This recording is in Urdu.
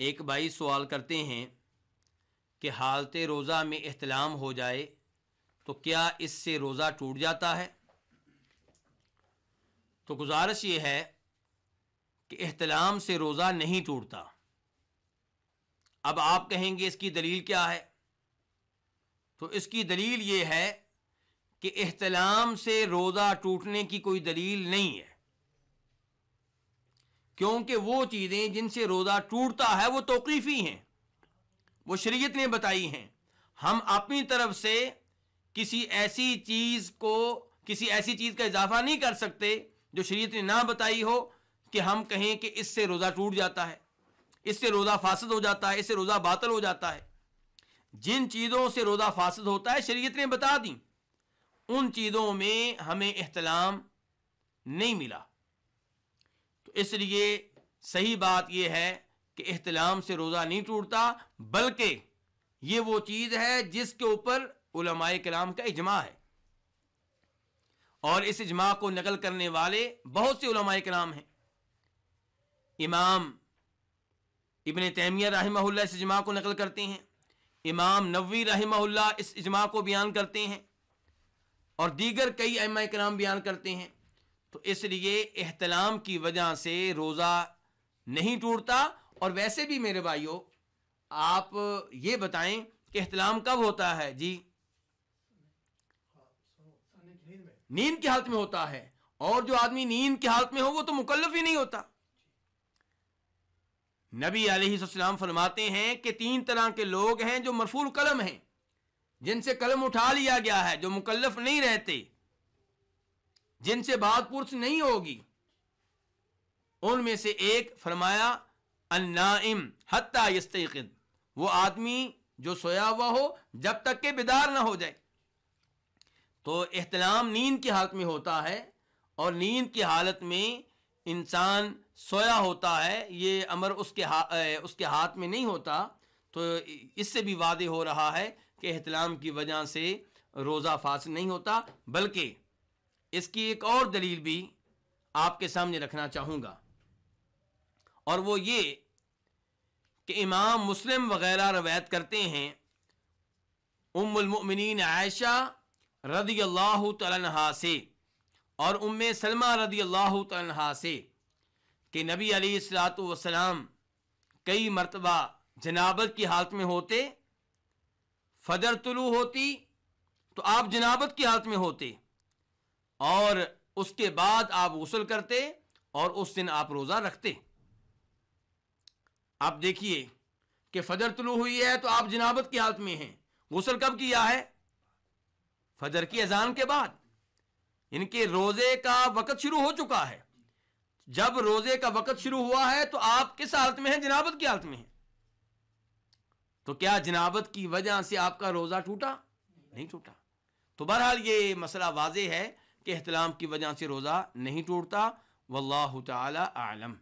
ایک بھائی سوال کرتے ہیں کہ حالت روزہ میں احتلام ہو جائے تو کیا اس سے روزہ ٹوٹ جاتا ہے؟ تو گزارش یہ ہے کہ احتلام سے روزہ نہیں ٹوٹتا۔ اب آپ کہیں گے اس کی دلیل کیا ہے؟ تو اس کی دلیل یہ ہے کہ احتلام سے روزہ ٹوٹنے کی کوئی دلیل نہیں ہے۔ کیونکہ وہ چیزیں جن سے روزہ ٹوٹتا ہے وہ توقیفی ہیں۔ وہ شریعت نے بتائی ہیں۔ ہم اپنی طرف سے کسی ایسی چیز کو، کسی ایسی چیز کا اضافہ نہیں کر سکتے جو شریعت نے نہ بتائی ہو کہ ہم کہیں کہ اس سے روزہ ٹوٹ جاتا ہے، اس سے روزہ فاسد ہو جاتا ہے، اس سے روزہ باطل ہو جاتا ہے۔ جن چیزوں سے روزہ فاسد ہوتا ہے شریعت نے بتا دی۔ ان چیزوں میں ہمیں احتلام نہیں ملا۔ تو اس لیے صحیح بات یہ ہے کہ احتلام سے روزہ نہیں ٹوٹتا، بلکہ یہ وہ چیز ہے جس کے اوپر علماء کلام کا اجماع ہے۔ اور اس اجماع کو نقل کرنے والے بہت سے علماء کلام ہیں۔ امام ابن تیمیہ رحمہ اللہ اس اجماع کو نقل کرتے ہیں۔ امام نوی رحمہ اللہ اس اجماع کو بیان کرتے ہیں۔ اور دیگر کئی ائمہ کرام بیان کرتے ہیں۔ تو اس لیے احتلام کی وجہ سے روزہ نہیں ٹوٹتا۔ اور ویسے بھی میرے بھائیوں آپ یہ بتائیں کہ احتلام کب ہوتا ہے؟ جی۔ نیند کی حالت میں ہوتا ہے۔ اور جو آدمی نیند کی حالت میں ہو، وہ تو مکلف ہی نہیں ہوتا۔ نبی علیہ السلام فرماتے ہیں کہ تین طرح کے لوگ ہیں جو مرفول قلم ہیں، جن سے قلم اٹھا لیا گیا ہے، جو مکلف نہیں رہتے۔ جن سے بات پرس نہیں ہوگی۔ ان میں سے ایک فرمایا، النائم، حتی یستیقظ۔ وہ آدمی جو سویا ہوا ہو، جب تک کہ بیدار نہ ہو جائے۔ تو احتلام نیند کی حالت میں ہوتا ہے اور نیند کی حالت میں انسان سویا ہوتا ہے، یہ امر اس کے اس کے ہاتھ میں نہیں ہوتا۔ تو اس سے بھی وعدے ہو رہا ہے کہ احتلام کی وجہ سے روزہ فاصل نہیں ہوتا، بلکہ اس کی ایک اور دلیل بھی آپ کے سامنے رکھنا چاہوں گا۔ اور وہ یہ کہ امام مسلم وغیرہ روایت کرتے ہیں، ام المؤمنین عائشہ رضی اللہ تعالیٰ سے اور ام سلمہ رضی اللہ تعالیٰ سے کہ نبی علیہ السلاۃ وسلام کئی مرتبہ جنابت کی حالت میں ہوتے، فجر طلوع ہوتی تو آپ جنابت کی حالت میں ہوتے۔ اور اس کے بعد آپ غسل کرتے اور اس دن آپ روزہ رکھتے۔ آپ دیکھیے کہ فجر طلوع ہوئی ہے تو آپ جنابت کی حالت میں ہیں۔ غسل کب کیا ہے؟ فجر کی اذان کے بعد۔ یعنی ان کے روزے کا وقت شروع ہو چکا ہے۔ جب روزے کا وقت شروع ہوا ہے تو آپ کس حالت میں ہیں؟ جنابت کی حالت میں ہیں۔ تو کیا جنابت کی وجہ سے آپ کا روزہ ٹوٹا؟ نہیں ٹوٹا۔ تو بہرحال یہ مسئلہ واضح ہے۔ کہ احتلام کی وجہ سے روزہ نہیں ٹوٹتا واللہ تعالی عالم